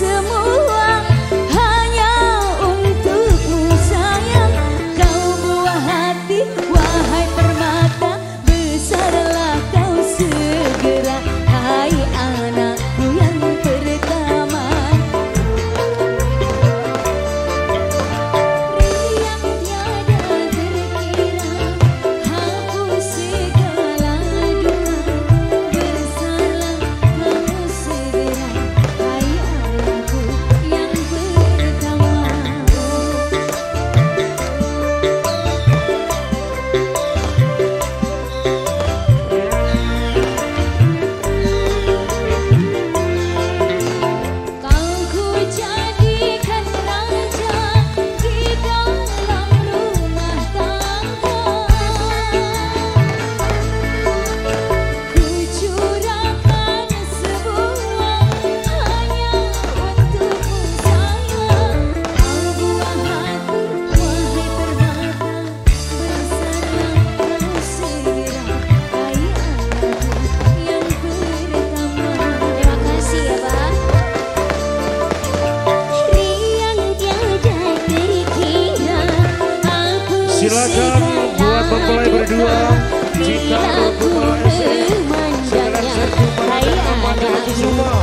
semana. Silakan buat mempelai berdua jika SM. Segera saya jumpa dengan Amanda Kusuma.